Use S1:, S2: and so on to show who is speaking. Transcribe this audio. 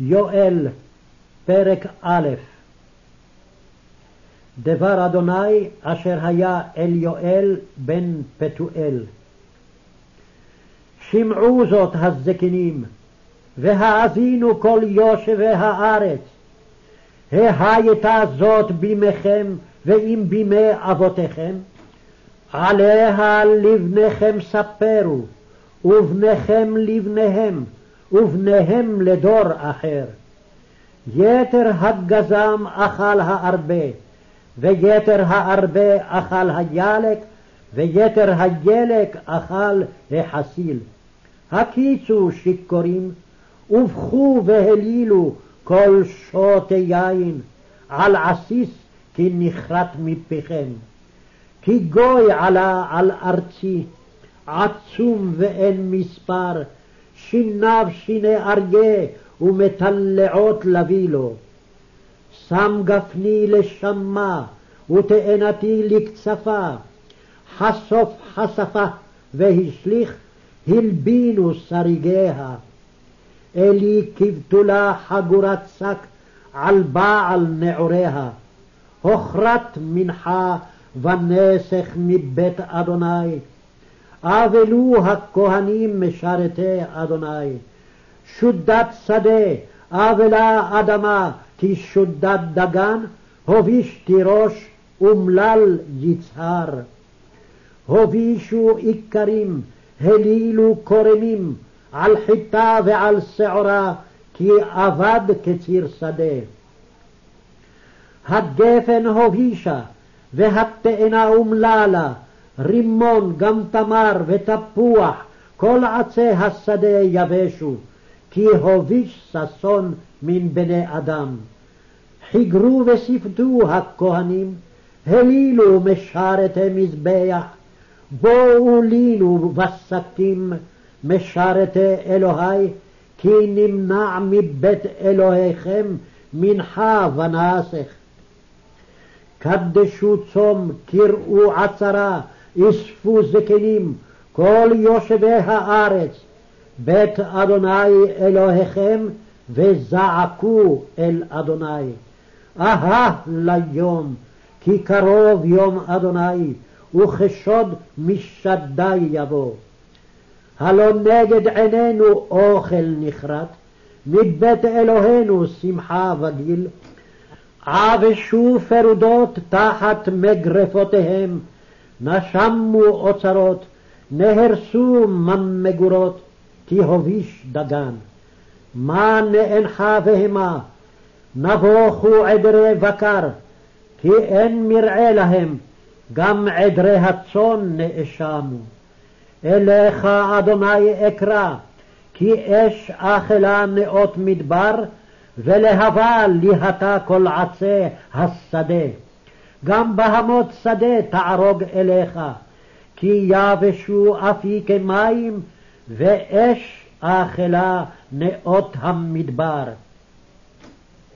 S1: יואל, פרק א' דבר אדוני אשר היה אל יואל בן פתואל. שמעו זאת הזקנים, והאזינו כל יושבי הארץ. ההייתה זאת בימיכם ואם בימי אבותיכם? עליה לבניכם ספרו, ובניכם לבניהם, ובניהם לדור אחר. יתר הגזם אכל הארבה, ויתר הארבה אכל הילק, ויתר הילק אכל החסיל. הקיצו שיכורים, ובכו והלילו כל שותי יין, על עסיס כי נכרת מפיכם. כי גוי עלה על ארצי, עצום ואין מספר, שיניו שיני אריה ומטלעות לביא לו. שם גפני לשמה ותאנתי לקצפה, חשוף חשפה והשליך הלבינו שריגיה. אלי כבתולה חגורת שק על בעל נעוריה, הוכרת מנחה ונסך מבית אדוני. אבלו הכהנים משרתי אדוני. שודת שדה, אבלה אדמה, כי שודת דגן, הוביש תירוש אומלל יצהר. הובישו איכרים, הלילו כורמים, על חיטה ועל שעורה, כי אבד כציר שדה. הגפן הובישה, והתאנה אומללה, רימון, גם תמר ותפוח, כל עצי השדה יבשו, כי הוביש ששון מן בני אדם. חיגרו וספדו הכהנים, הלילו משרתי מזבח, בואו לינו בשקים משרתי אלוהי, כי נמנע מבית אלוהיכם מנחה ונסך. קדשו צום, קראו עצרה, אספו זקנים, כל יושבי הארץ, בית אדוני אלוהיכם, וזעקו אל אדוני. אהה ליום, כי קרוב יום אדוני, וכשוד משדי יבוא. הלא נגד עינינו אוכל נכרת, מבית אלוהינו שמחה וגיל. עבשו פרודות תחת מגרפותיהם, נשמו אוצרות, נהרסו ממגורות, כי הוביש דגן. מה נאנך בהמה, נבוכו עדרי בקר, כי אין מרעה להם, גם עדרי הצאן נאשמו. אליך אדוני אקרא, כי אש אכלה נאות מדבר, ולהבה ליהתה כל עצי השדה. גם בהמות שדה תערוג אליך, כי יבשו אפיקי מים, ואש אכלה נאות המדבר.